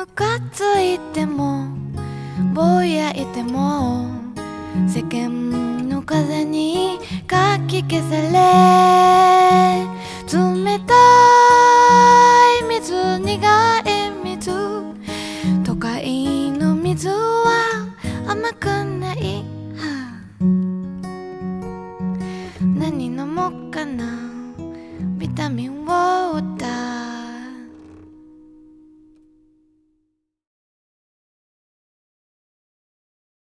ムカついてもぼやいても世間の風にかき消され冷たい水苦い水都会の水は甘くない、何飲もうかな。ビタミン